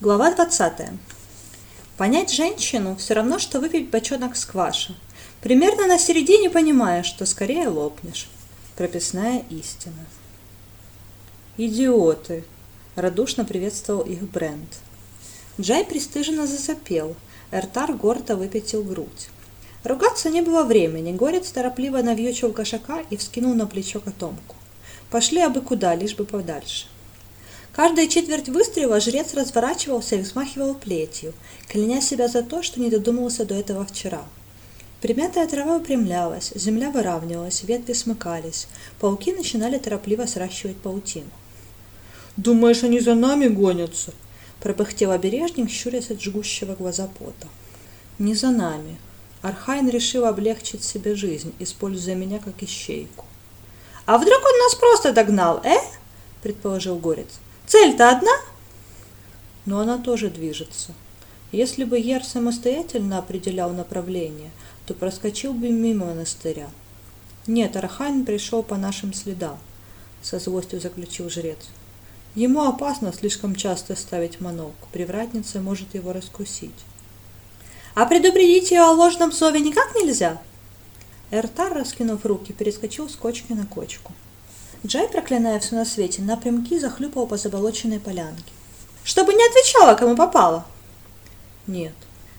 Глава 20. Понять женщину все равно, что выпить бочонок скваша. Примерно на середине понимаешь, что скорее лопнешь. Прописная истина. «Идиоты!» – радушно приветствовал их Брент. Джай пристыженно засопел, Эртар гордо выпятил грудь. Ругаться не было времени, горец торопливо навьючил кошака и вскинул на плечо котомку. Пошли абы куда, лишь бы подальше. Каждую четверть выстрела жрец разворачивался и взмахивал плетью, кляня себя за то, что не додумался до этого вчера. Примятая трава выпрямлялась, земля выравнивалась, ветви смыкались, пауки начинали торопливо сращивать паутину. «Думаешь, они за нами гонятся?» – пропыхтел обережник, щурясь от жгущего глаза пота. «Не за нами. Архайн решил облегчить себе жизнь, используя меня как ищейку». «А вдруг он нас просто догнал, э?» – предположил Горец. Цель-то одна? Но она тоже движется. Если бы Ер самостоятельно определял направление, то проскочил бы мимо монастыря. Нет, Архайн пришел по нашим следам, со злостью заключил жрец. Ему опасно слишком часто ставить манок, привратница может его раскусить. А предупредить ее о ложном зове никак нельзя? Эртар, раскинув руки, перескочил с кочки на кочку. Джай, проклиная все на свете, напрямки захлюпал по заболоченной полянке. «Чтобы не отвечала, кому попало!» «Нет,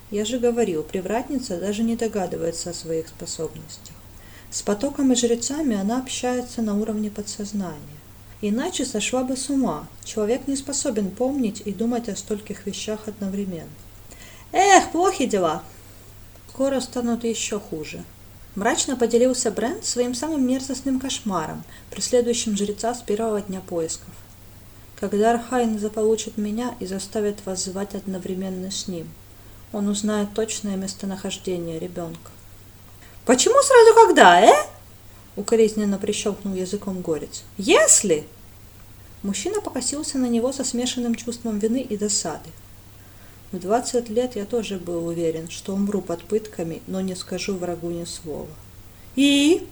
я же говорил, привратница даже не догадывается о своих способностях. С потоком и жрецами она общается на уровне подсознания. Иначе сошла бы с ума. Человек не способен помнить и думать о стольких вещах одновременно. Эх, плохи дела. Скоро станут еще хуже. Мрачно поделился Брент своим самым мерзостным кошмаром, преследующим жреца с первого дня поисков. Когда Архайн заполучит меня и заставит вас звать одновременно с ним, он узнает точное местонахождение ребенка. «Почему сразу когда, э?» — укоризненно прищелкнул языком горец. «Если...» Мужчина покосился на него со смешанным чувством вины и досады. В двадцать лет я тоже был уверен, что умру под пытками, но не скажу врагу ни слова. И?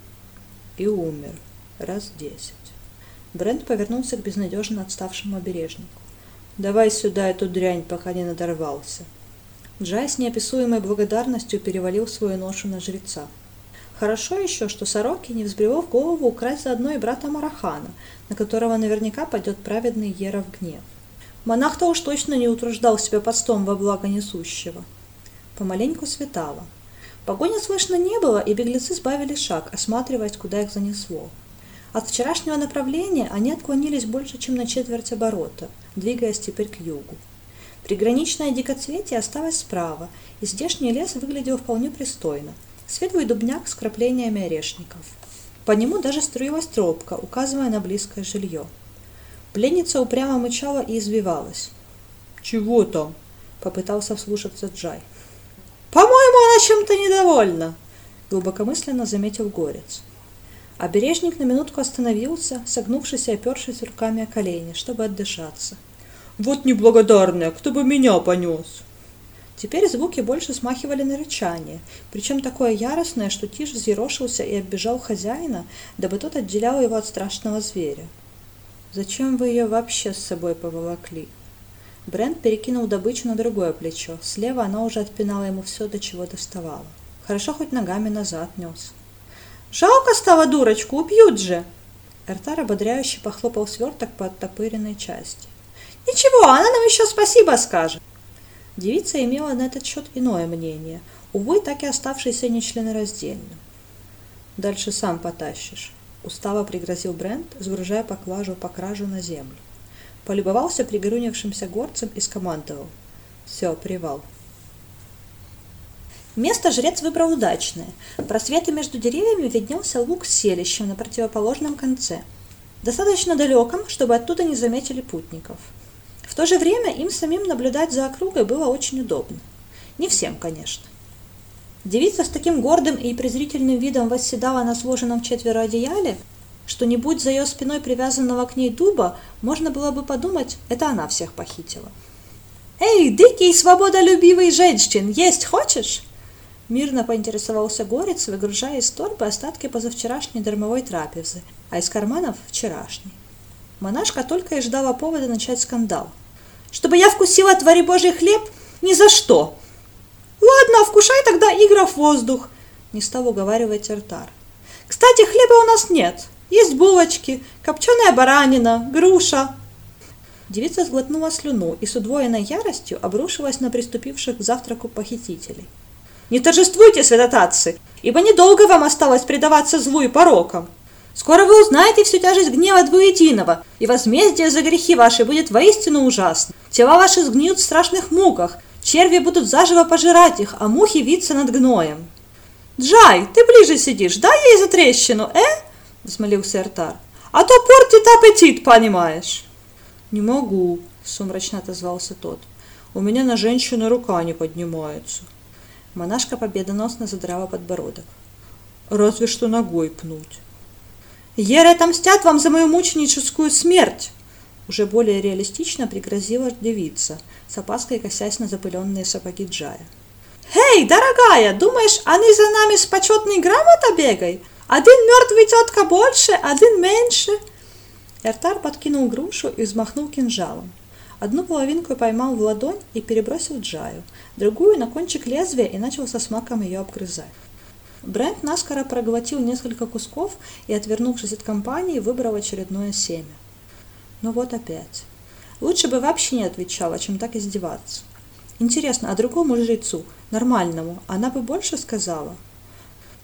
И умер. Раз десять. Брент повернулся к безнадежно отставшему обережнику. «Давай сюда эту дрянь, пока не надорвался». Джай с неописуемой благодарностью перевалил свою ношу на жреца. Хорошо еще, что Сороки не взбрело в голову украсть заодно и брата Марахана, на которого наверняка пойдет праведный Еров гнев. Монах-то уж точно не утруждал себя постом во благо несущего. Помаленьку светало. Погони слышно не было, и беглецы сбавили шаг, осматриваясь, куда их занесло. От вчерашнего направления они отклонились больше, чем на четверть оборота, двигаясь теперь к югу. Приграничное дикоцветие осталось справа, и здешний лес выглядел вполне пристойно. Светлый дубняк с краплениями орешников. По нему даже струилась тропка, указывая на близкое жилье. Пленница упрямо мычала и извивалась. «Чего там?» — попытался вслушаться Джай. «По-моему, она чем-то недовольна», — глубокомысленно заметил Горец. Обережник на минутку остановился, согнувшись и опершись руками о колени, чтобы отдышаться. «Вот неблагодарная, кто бы меня понес!» Теперь звуки больше смахивали на рычание, причем такое яростное, что Тиш взъерошился и оббежал хозяина, дабы тот отделял его от страшного зверя. Зачем вы ее вообще с собой поволокли? Брент перекинул добычу на другое плечо. Слева она уже отпинала ему все, до чего доставала. Хорошо хоть ногами назад нес. «Жалко стало дурочку, убьют же!» Эртар ободряюще похлопал сверток по оттопыренной части. «Ничего, она нам еще спасибо скажет!» Девица имела на этот счет иное мнение, увы, так и оставшееся нечленораздельным. «Дальше сам потащишь», устало пригрозил Брент, сгружая поклажу по кражу на землю. Полюбовался пригорюнившимся горцем и скомандовал. «Все, привал». Место жрец выбрал удачное. Просветы между деревьями виднелся луг с селищем на противоположном конце. Достаточно далеком, чтобы оттуда не заметили путников. В то же время им самим наблюдать за округой было очень удобно. Не всем, конечно. Девица с таким гордым и презрительным видом восседала на сложенном четверо одеяле, что не будь за ее спиной привязанного к ней дуба, можно было бы подумать, это она всех похитила. «Эй, дикий свободолюбивый женщин, есть хочешь?» Мирно поинтересовался горец, выгружая из торбы остатки позавчерашней дармовой трапезы, а из карманов – вчерашней. Монашка только и ждала повода начать скандал. Чтобы я вкусила твори божий хлеб? Ни за что. Ладно, вкушай тогда игра в воздух, не стал уговаривать Эртар. Кстати, хлеба у нас нет. Есть булочки, копченая баранина, груша. Девица сглотнула слюну и с удвоенной яростью обрушилась на приступивших к завтраку похитителей. «Не торжествуйте, святотатцы, ибо недолго вам осталось предаваться злу и порокам. Скоро вы узнаете всю тяжесть гнева двуединого, и возмездие за грехи ваши будет воистину ужасно. Тела ваши сгниют в страшных муках, черви будут заживо пожирать их, а мухи виться над гноем». «Джай, ты ближе сидишь, дай ей за трещину, э?» – взмолился Эртар. «А то портит аппетит, понимаешь». «Не могу», – сумрачно отозвался тот. «У меня на женщину рука не поднимается». Монашка победоносно задрала подбородок. «Разве что ногой пнуть». «Еры отомстят вам за мою мученическую смерть!» Уже более реалистично пригрозила девица, с опаской косясь на запыленные сапоги Джая. «Эй, дорогая, думаешь, они за нами с почетной грамотой бегают? Один мертвый тетка больше, один меньше!» Эртар подкинул грушу и взмахнул кинжалом. Одну половинку поймал в ладонь и перебросил Джаю, другую на кончик лезвия и начал со смаком ее обгрызать. Брент наскоро проглотил несколько кусков и, отвернувшись от компании, выбрал очередное семя. Но вот опять. Лучше бы вообще не отвечала, чем так издеваться. Интересно, а другому жрецу, нормальному, она бы больше сказала?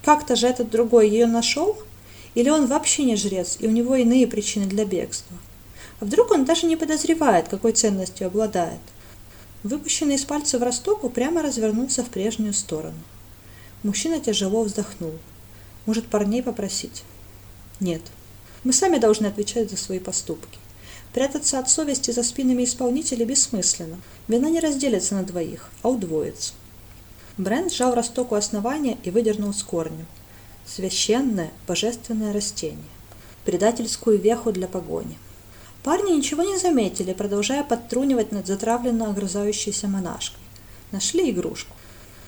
Как-то же этот другой ее нашел? Или он вообще не жрец, и у него иные причины для бегства? А вдруг он даже не подозревает, какой ценностью обладает? Выпущенный из пальцев росток упрямо развернулся в прежнюю сторону. Мужчина тяжело вздохнул. Может, парней попросить? Нет. Мы сами должны отвечать за свои поступки. Прятаться от совести за спинами исполнителей бессмысленно. Вина не разделится на двоих, а удвоится. Брент сжал росток у основания и выдернул с корнем. Священное, божественное растение. Предательскую веху для погони. Парни ничего не заметили, продолжая подтрунивать над затравленно огрызающейся монашкой. Нашли игрушку.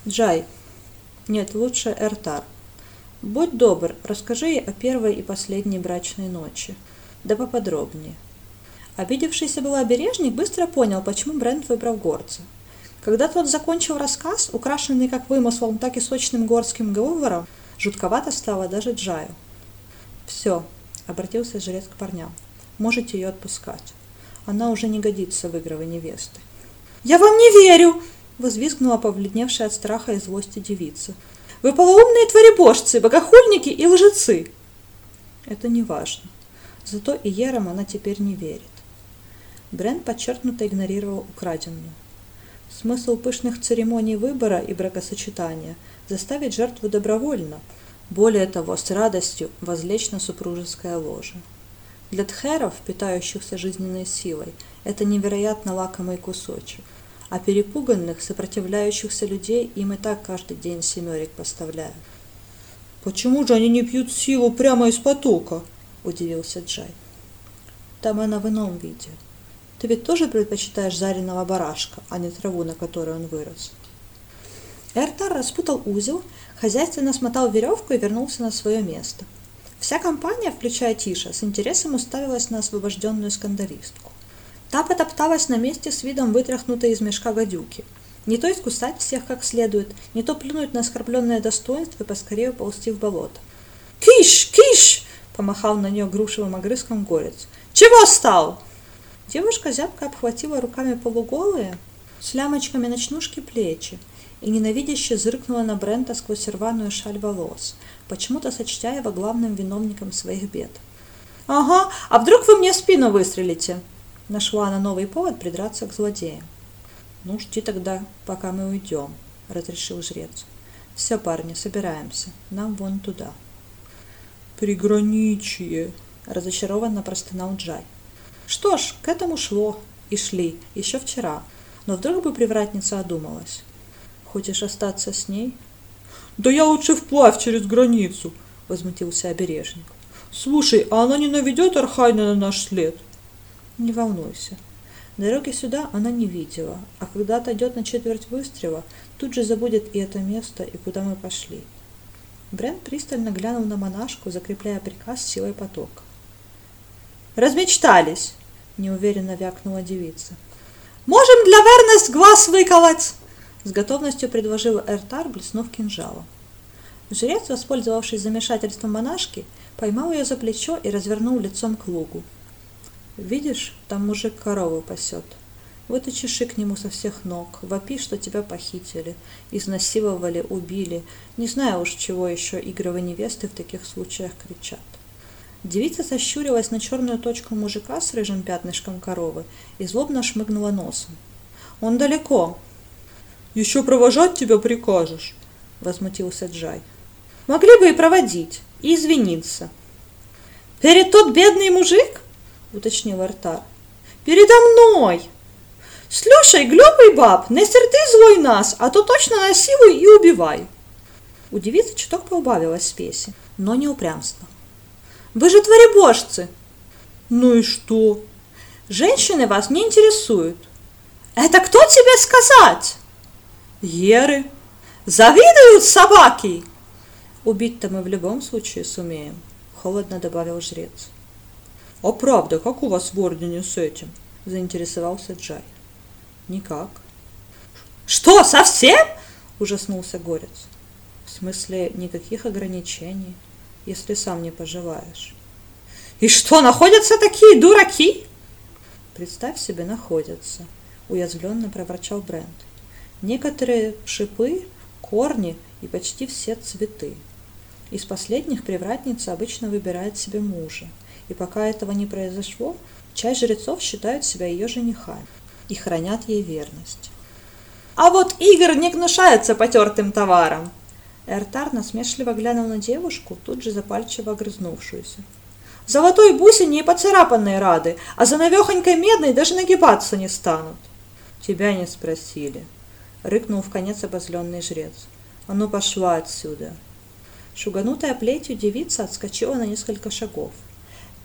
Джай. Нет, лучше Эртар. Будь добр, расскажи ей о первой и последней брачной ночи. Да поподробнее. Обидевшийся был обережник быстро понял, почему Брент выбрал горца. Когда тот закончил рассказ, украшенный как вымыслом, так и сочным горским говором, жутковато стало даже Джаю. «Все», — обратился жрец к парням, — «можете ее отпускать. Она уже не годится в игровой невесты». «Я вам не верю!» — возвизгнула побледневшая от страха и злости девица. «Вы полоумные творебожцы, богохульники и лжецы!» «Это не важно. Зато и Ерам она теперь не верит. Брент подчеркнуто игнорировал украденную. Смысл пышных церемоний выбора и бракосочетания – заставить жертву добровольно, более того, с радостью возлечь на супружеское ложе. Для тхеров, питающихся жизненной силой, это невероятно лакомый кусочек, а перепуганных, сопротивляющихся людей им и так каждый день семерик поставляют. «Почему же они не пьют силу прямо из потока?» – удивился Джай. «Там она в ином виде», ты ведь тоже предпочитаешь жареного барашка, а не траву, на которой он вырос. Эртар распутал узел, хозяйственно смотал веревку и вернулся на свое место. Вся компания, включая Тиша, с интересом уставилась на освобожденную скандалистку. Та потопталась на месте с видом вытряхнутой из мешка гадюки. Не то искусать всех как следует, не то плюнуть на оскорбленное достоинство и поскорее уползти в болото. «Киш! Киш!» – помахал на нее грушевым огрызком горец. «Чего стал?» Девушка зябко обхватила руками полуголые, с лямочками ночнушки плечи, и ненавидяще зыркнула на Брента сквозь рваную шаль волос, почему-то сочтя его главным виновником своих бед. «Ага, а вдруг вы мне в спину выстрелите?» Нашла она новый повод придраться к злодеям. «Ну, жди тогда, пока мы уйдем», — разрешил жрец. «Все, парни, собираемся. Нам вон туда». «Приграничье», — разочарованно простонал Джай. Что ж, к этому шло и шли еще вчера, но вдруг бы привратница одумалась. Хочешь остаться с ней? Да я лучше вплавь через границу, возмутился обережник. Слушай, а она не наведет Архайна на наш след? Не волнуйся. Дороги сюда она не видела, а когда отойдет на четверть выстрела, тут же забудет и это место, и куда мы пошли. Брент пристально глянул на монашку, закрепляя приказ силой потока. Размечтались!» – неуверенно вякнула девица. Можем для верность глаз выколоть!» С готовностью предложил Эртар, блеснув кинжалом. Жрец, воспользовавшись замешательством монашки, поймал ее за плечо и развернул лицом к лугу. «Видишь, там мужик корову пасет. Вот и чеши к нему со всех ног, вопи, что тебя похитили, изнасиловали, убили. Не знаю уж, чего еще игровые невесты в таких случаях кричат». Девица сощурилась на черную точку мужика с рыжим пятнышком коровы и злобно шмыгнула носом. «Он далеко!» «Еще провожать тебя прикажешь?» — возмутился Джай. «Могли бы и проводить, и извиниться». «Перед тот бедный мужик?» — уточнил Артар. «Передо мной!» «Слушай, глупый баб, не серди злой нас, а то точно насилуй и убивай!» У девицы чуток поубавилась спеси, но не упрямство. Вы же творебожцы. Ну и что? Женщины вас не интересуют. Это кто тебе сказать? Еры. Завидуют собаки. Убить-то мы в любом случае сумеем, холодно добавил жрец. А правда, как у вас в ордене с этим? Заинтересовался Джай. Никак. Что, совсем? Ужаснулся Горец. В смысле, никаких ограничений если сам не пожелаешь. И что, находятся такие дураки? Представь себе, находятся, уязвленно проворчал Брент. Некоторые шипы, корни и почти все цветы. Из последних привратница обычно выбирает себе мужа, и пока этого не произошло, часть жрецов считают себя ее женихами и хранят ей верность. А вот Игорь не гнушается потертым товаром, Эртар насмешливо глянул на девушку, тут же запальчиво огрызнувшуюся. «Золотой бусине и поцарапанной рады, а за навехонькой медной даже нагибаться не станут». «Тебя не спросили», — рыкнул в конец обозленный жрец. «А ну пошла отсюда!» Шуганутая плетью девица отскочила на несколько шагов.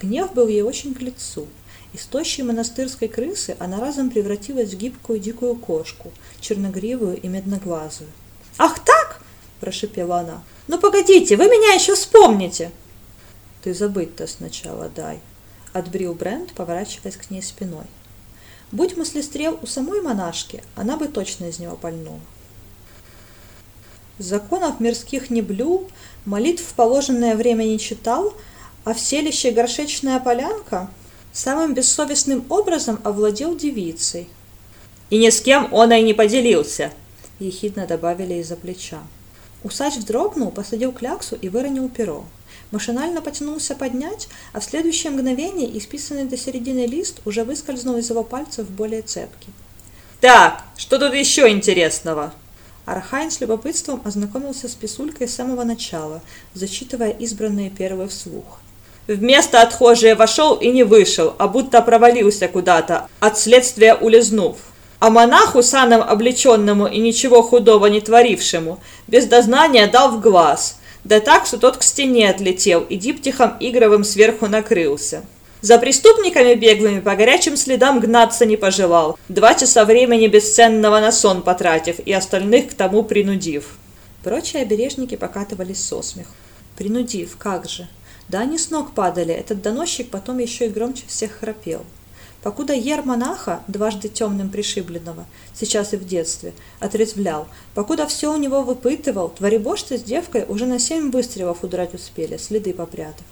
Гнев был ей очень к лицу. Из тощей монастырской крысы она разом превратилась в гибкую дикую кошку, черногривую и медноглазую. «Ах так!» Прошипела она. «Ну погодите, вы меня еще вспомните!» «Ты забыть-то сначала дай», — отбрил Брент, поворачиваясь к ней спиной. Будь мыслестрел у самой монашки, она бы точно из него пальнула. Законов мирских не блю, молитв в положенное время не читал, а в селище горшечная полянка самым бессовестным образом овладел девицей. «И ни с кем он и не поделился», — ехидно добавили из-за плеча. Усач вздрогнул, посадил кляксу и выронил перо. Машинально потянулся поднять, а в следующее мгновение исписанный до середины лист уже выскользнул из его пальцев в более цепкие. «Так, что тут еще интересного?» Архайн с любопытством ознакомился с писулькой с самого начала, зачитывая избранные первые вслух. «Вместо отхожие вошел и не вышел, а будто провалился куда-то, от следствия улизнув а монаху саном облеченному и ничего худого не творившему, без дознания дал в глаз, да так, что тот к стене отлетел и диптихом игровым сверху накрылся. За преступниками беглыми по горячим следам гнаться не пожелал, два часа времени бесценного на сон потратив и остальных к тому принудив. Прочие обережники покатывались со смеху. Принудив, как же. Да они с ног падали, этот доносчик потом еще и громче всех храпел. Покуда ер монаха, дважды темным пришибленного, сейчас и в детстве, отрезвлял, покуда все у него выпытывал, творебожцы с девкой уже на семь выстрелов удрать успели, следы попрятав.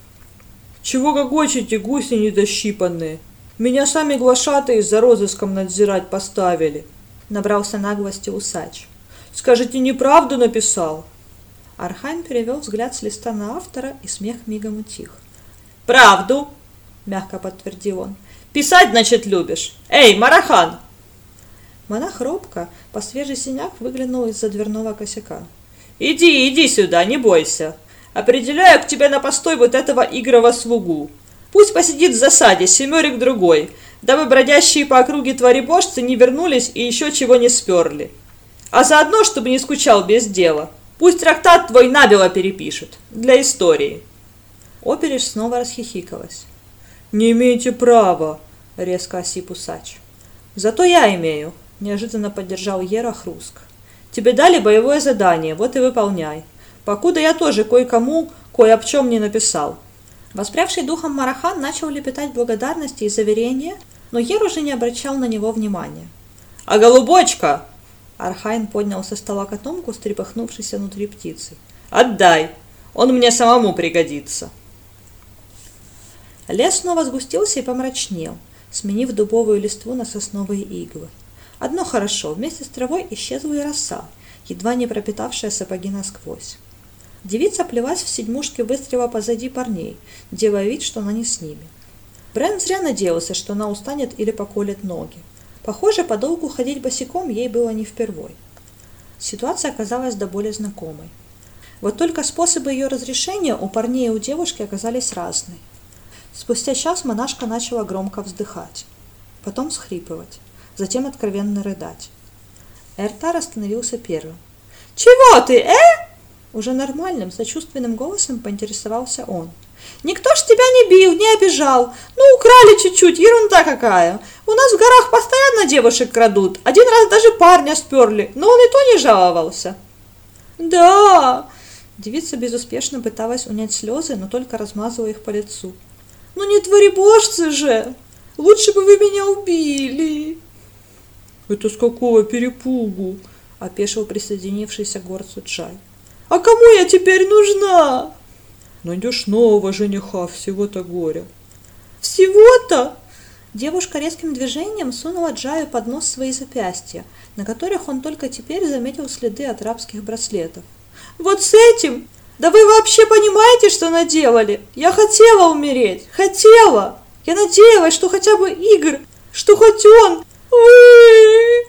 «Чего гогочете, гуси недощипанные? Меня сами глашатые за розыском надзирать поставили!» Набрался наглости усач. «Скажите, неправду написал?» Архань перевел взгляд с листа на автора, и смех мигом утих. «Правду!» – мягко подтвердил он. Писать, значит, любишь. Эй, Марахан!» Монах робко, по свежий синяк, выглянул из-за дверного косяка. «Иди, иди сюда, не бойся. Определяю к тебе на постой вот этого игрова слугу. Пусть посидит в засаде, семерик другой, дабы бродящие по округе творебожцы не вернулись и еще чего не сперли. А заодно, чтобы не скучал без дела, пусть трактат твой набело перепишет, для истории». Опериш снова расхихикалась. «Не имеете права!» — резко осип усач. «Зато я имею!» — неожиданно поддержал Ера Хруск. «Тебе дали боевое задание, вот и выполняй. Покуда я тоже кое-кому кое об чем не написал». Воспрявший духом Марахан начал лепетать благодарности и заверения, но Ер уже не обращал на него внимания. А голубочка? Архайн поднял со стола котомку с трепыхнувшейся внутри птицей. Отдай, он мне самому пригодится. Лес снова сгустился и помрачнел, сменив дубовую листву на сосновые иглы. Одно хорошо, вместе с травой исчезла и роса, едва не пропитавшая сапоги насквозь. Девица плелась в седьмушке выстрела позади парней, делая вид, что она не с ними. Брэн зря надеялся, что она устанет или поколет ноги. Похоже, подолгу ходить босиком ей было не впервой. Ситуация оказалась до боли знакомой. Вот только способы ее разрешения у парней и у девушки оказались разные. Спустя час монашка начала громко вздыхать, потом схрипывать, затем откровенно рыдать. Эртар остановился первым. «Чего ты, э?» Уже нормальным, сочувственным голосом поинтересовался он. «Никто ж тебя не бил, не обижал. Ну, украли чуть-чуть, ерунда какая. У нас в горах постоянно девушек крадут. Один раз даже парня сперли, но он и то не жаловался». «Да!» Девица безуспешно пыталась унять слезы, но только размазывала их по лицу. «Ну не творебожцы же! Лучше бы вы меня убили!» «Это с какого перепугу?» – опешил присоединившийся горцу Чай. «А кому я теперь нужна?» «Найдешь нового жениха, всего-то горя». «Всего-то?» Девушка резким движением сунула Джаю под нос свои запястья, на которых он только теперь заметил следы от рабских браслетов. «Вот с этим? Да вы вообще понимаете, что наделали? Я хотела умереть, хотела! Я надеялась, что хотя бы Игорь, что хоть он... Вы...»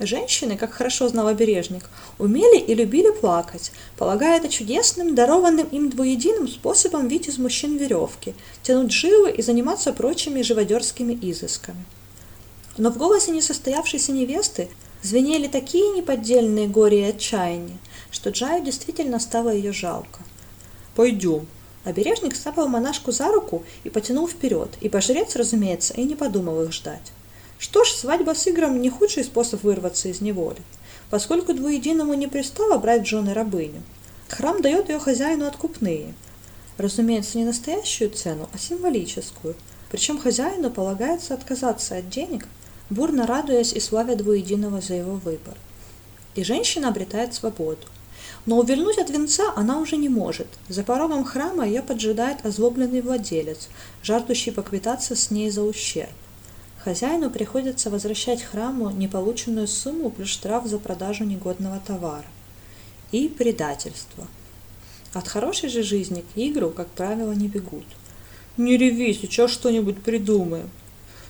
Женщины, как хорошо знал обережник, умели и любили плакать, полагая это чудесным, дарованным им двуединым способом видеть из мужчин веревки, тянуть жилы и заниматься прочими живодерскими изысками. Но в голосе несостоявшейся невесты звенели такие неподдельные горе и отчаяние, что Джаю действительно стало ее жалко. «Пойдем». Обережник сцапал монашку за руку и потянул вперед, ибо жрец, разумеется, и не подумал их ждать. Что ж, свадьба с Игром не худший способ вырваться из неволи, поскольку двуединому не пристало брать жены рабыню. Храм дает ее хозяину откупные. Разумеется, не настоящую цену, а символическую. Причем хозяину полагается отказаться от денег, бурно радуясь и славя двуединого за его выбор. И женщина обретает свободу. Но увильнуть от венца она уже не может. За порогом храма ее поджидает озлобленный владелец, жаждущий поквитаться с ней за ущерб. Хозяину приходится возвращать храму неполученную сумму плюс штраф за продажу негодного товара. И предательство. От хорошей же жизни к игру, как правило, не бегут. «Не реви, сейчас что-нибудь придумаем».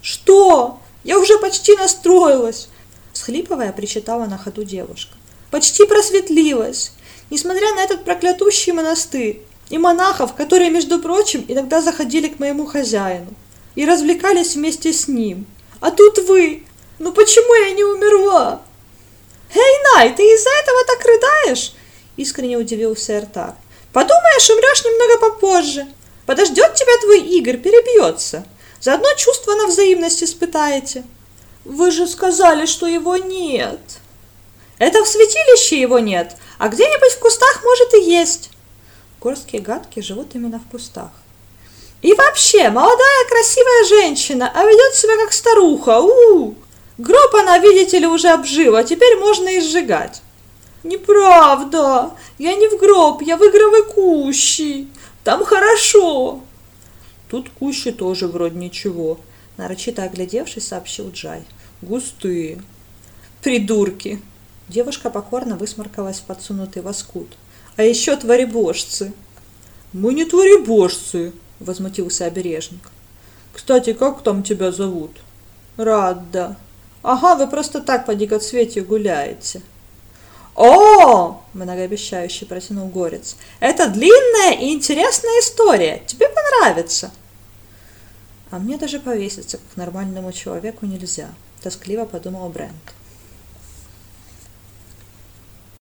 «Что? Я уже почти настроилась!» Всхлипывая, причитала на ходу девушка. «Почти просветлилась! Несмотря на этот проклятущий монастырь и монахов, которые, между прочим, иногда заходили к моему хозяину и развлекались вместе с ним. А тут вы! Ну почему я не умерла? Эй, Най, ты из-за этого так рыдаешь? Искренне удивился Эртар. Подумаешь, умрешь немного попозже. Подождет тебя твой Игорь, перебьется. Заодно чувство на взаимность испытаете. Вы же сказали, что его нет. Это в святилище его нет, а где-нибудь в кустах может и есть. Горские гадки живут именно в кустах. И вообще, молодая красивая женщина, а ведет себя как старуха. У, -у, -у. Гроб она, видите ли, уже обжила, теперь можно и сжигать. Неправда. Я не в гроб, я в игровой кущи. Там хорошо. Тут кущи тоже вроде ничего. Нарочито оглядевшись, сообщил Джай. Густые. Придурки. Девушка покорно высморкалась в подсунутый воскут. А еще творебожцы. Мы не творебожцы, – возмутился обережник. «Кстати, как там тебя зовут?» «Радда». «Ага, вы просто так по дикоцветию гуляете». «О!» – многообещающе протянул Горец. «Это длинная и интересная история. Тебе понравится!» «А мне даже повеситься, как нормальному человеку, нельзя», – тоскливо подумал Брент.